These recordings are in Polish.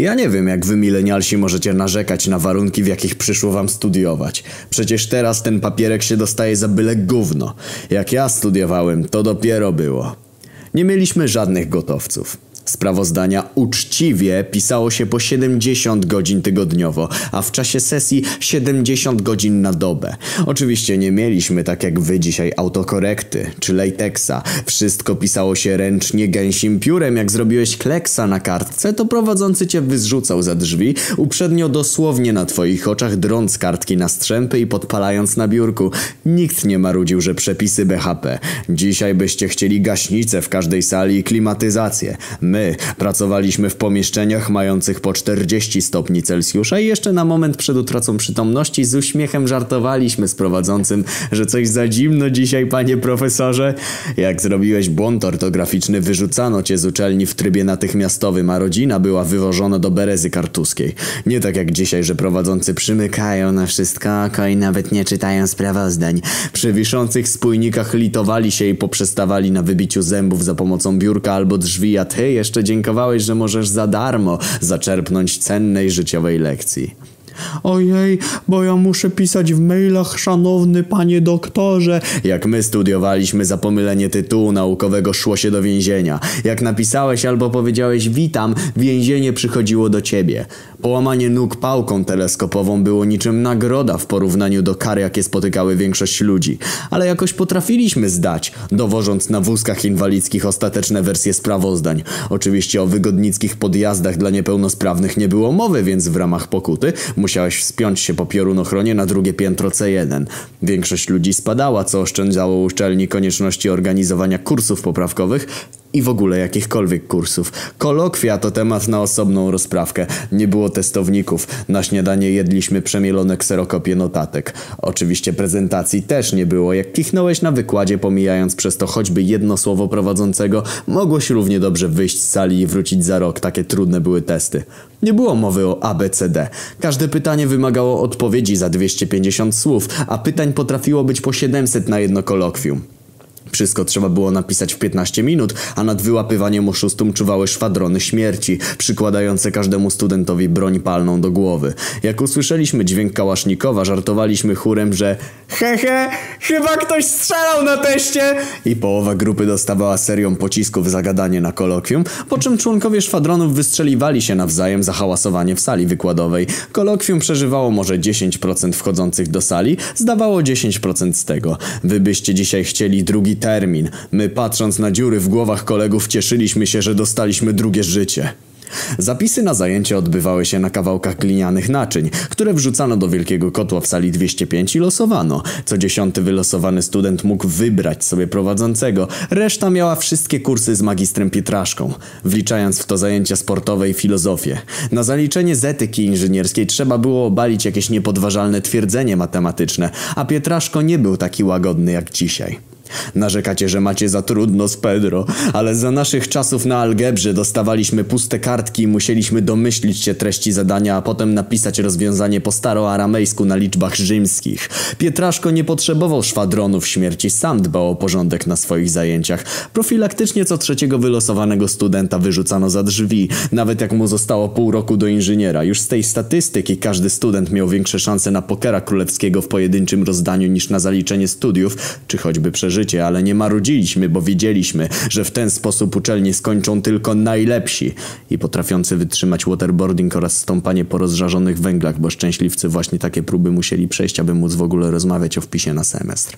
Ja nie wiem, jak wy milenialsi możecie narzekać na warunki, w jakich przyszło wam studiować. Przecież teraz ten papierek się dostaje za byle gówno. Jak ja studiowałem, to dopiero było. Nie mieliśmy żadnych gotowców. Sprawozdania uczciwie pisało się po 70 godzin tygodniowo, a w czasie sesji 70 godzin na dobę. Oczywiście nie mieliśmy tak jak wy dzisiaj autokorekty czy latexa. Wszystko pisało się ręcznie gęsim piórem. Jak zrobiłeś kleksa na kartce, to prowadzący cię wyzrzucał za drzwi, uprzednio dosłownie na twoich oczach drąc kartki na strzępy i podpalając na biurku. Nikt nie marudził, że przepisy BHP. Dzisiaj byście chcieli gaśnicę w każdej sali i klimatyzację. My pracowaliśmy w pomieszczeniach mających po 40 stopni Celsjusza i jeszcze na moment przed utracą przytomności z uśmiechem żartowaliśmy z prowadzącym, że coś za zimno dzisiaj, panie profesorze. Jak zrobiłeś błąd ortograficzny, wyrzucano cię z uczelni w trybie natychmiastowym, a rodzina była wywożona do Berezy Kartuskiej. Nie tak jak dzisiaj, że prowadzący przymykają na wszystko oko i nawet nie czytają sprawozdań. Przy wiszących spójnikach litowali się i poprzestawali na wybiciu zębów za pomocą biurka albo drzwi, a ty jeszcze dziękowałeś, że możesz za darmo zaczerpnąć cennej życiowej lekcji. Ojej, bo ja muszę pisać w mailach, szanowny panie doktorze. Jak my studiowaliśmy za pomylenie tytułu naukowego szło się do więzienia. Jak napisałeś albo powiedziałeś witam, więzienie przychodziło do ciebie. Połamanie nóg pałką teleskopową było niczym nagroda w porównaniu do kar, jakie spotykały większość ludzi. Ale jakoś potrafiliśmy zdać, dowożąc na wózkach inwalidzkich ostateczne wersje sprawozdań. Oczywiście o wygodnickich podjazdach dla niepełnosprawnych nie było mowy, więc w ramach pokuty musiałeś wspiąć się po piorunochronie na drugie piętro C1. Większość ludzi spadała, co oszczędzało uczelni konieczności organizowania kursów poprawkowych, i w ogóle jakichkolwiek kursów. Kolokwia to temat na osobną rozprawkę. Nie było testowników. Na śniadanie jedliśmy przemielone kserokopie notatek. Oczywiście prezentacji też nie było. Jak kichnąłeś na wykładzie, pomijając przez to choćby jedno słowo prowadzącego, mogłeś równie dobrze wyjść z sali i wrócić za rok. Takie trudne były testy. Nie było mowy o ABCD. Każde pytanie wymagało odpowiedzi za 250 słów, a pytań potrafiło być po 700 na jedno kolokwium. Wszystko trzeba było napisać w 15 minut, a nad wyłapywaniem oszustum czuwały szwadrony śmierci, przykładające każdemu studentowi broń palną do głowy. Jak usłyszeliśmy dźwięk kałasznikowa, żartowaliśmy chórem, że hehe, chyba ktoś strzelał na teście! I połowa grupy dostawała serią pocisków za gadanie na kolokwium, po czym członkowie szwadronów wystrzeliwali się nawzajem za hałasowanie w sali wykładowej. Kolokwium przeżywało może 10% wchodzących do sali, zdawało 10% z tego. Wy byście dzisiaj chcieli drugi termin. My patrząc na dziury w głowach kolegów cieszyliśmy się, że dostaliśmy drugie życie. Zapisy na zajęcia odbywały się na kawałkach glinianych naczyń, które wrzucano do wielkiego kotła w sali 205 i losowano. Co dziesiąty wylosowany student mógł wybrać sobie prowadzącego. Reszta miała wszystkie kursy z magistrem Pietraszką, wliczając w to zajęcia sportowe i filozofię. Na zaliczenie z etyki inżynierskiej trzeba było obalić jakieś niepodważalne twierdzenie matematyczne, a Pietraszko nie był taki łagodny jak dzisiaj. Narzekacie, że macie za trudno z Pedro, ale za naszych czasów na algebrze dostawaliśmy puste kartki i musieliśmy domyślić się treści zadania, a potem napisać rozwiązanie po staroaramejsku na liczbach rzymskich. Pietraszko nie potrzebował szwadronów śmierci, sam dbał o porządek na swoich zajęciach. Profilaktycznie co trzeciego wylosowanego studenta wyrzucano za drzwi, nawet jak mu zostało pół roku do inżyniera. Już z tej statystyki każdy student miał większe szanse na pokera królewskiego w pojedynczym rozdaniu niż na zaliczenie studiów, czy choćby przeżycie życie, ale nie marudziliśmy, bo wiedzieliśmy, że w ten sposób uczelnie skończą tylko najlepsi i potrafiący wytrzymać waterboarding oraz stąpanie po rozżarzonych węglach, bo szczęśliwcy właśnie takie próby musieli przejść, aby móc w ogóle rozmawiać o wpisie na semestr.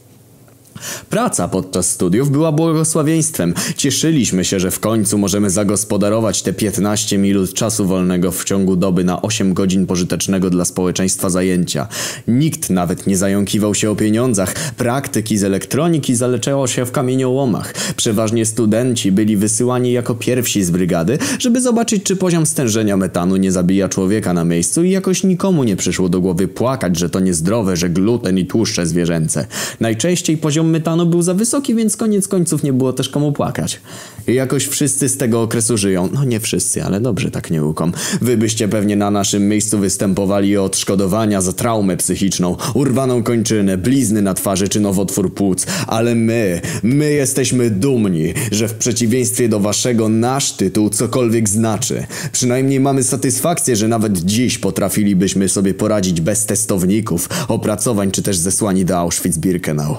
Praca podczas studiów była błogosławieństwem. Cieszyliśmy się, że w końcu możemy zagospodarować te 15 minut czasu wolnego w ciągu doby na 8 godzin pożytecznego dla społeczeństwa zajęcia. Nikt nawet nie zająkiwał się o pieniądzach. Praktyki z elektroniki zaleczało się w kamieniołomach. Przeważnie studenci byli wysyłani jako pierwsi z brygady, żeby zobaczyć, czy poziom stężenia metanu nie zabija człowieka na miejscu i jakoś nikomu nie przyszło do głowy płakać, że to niezdrowe, że gluten i tłuszcze zwierzęce. Najczęściej poziom metanu był za wysoki, więc koniec końców nie było też komu płakać. Jakoś wszyscy z tego okresu żyją. No nie wszyscy, ale dobrze tak nie łukom. Wy byście pewnie na naszym miejscu występowali o odszkodowania za traumę psychiczną, urwaną kończynę, blizny na twarzy czy nowotwór płuc. Ale my, my jesteśmy dumni, że w przeciwieństwie do waszego nasz tytuł cokolwiek znaczy. Przynajmniej mamy satysfakcję, że nawet dziś potrafilibyśmy sobie poradzić bez testowników, opracowań czy też zesłani do Auschwitz-Birkenau.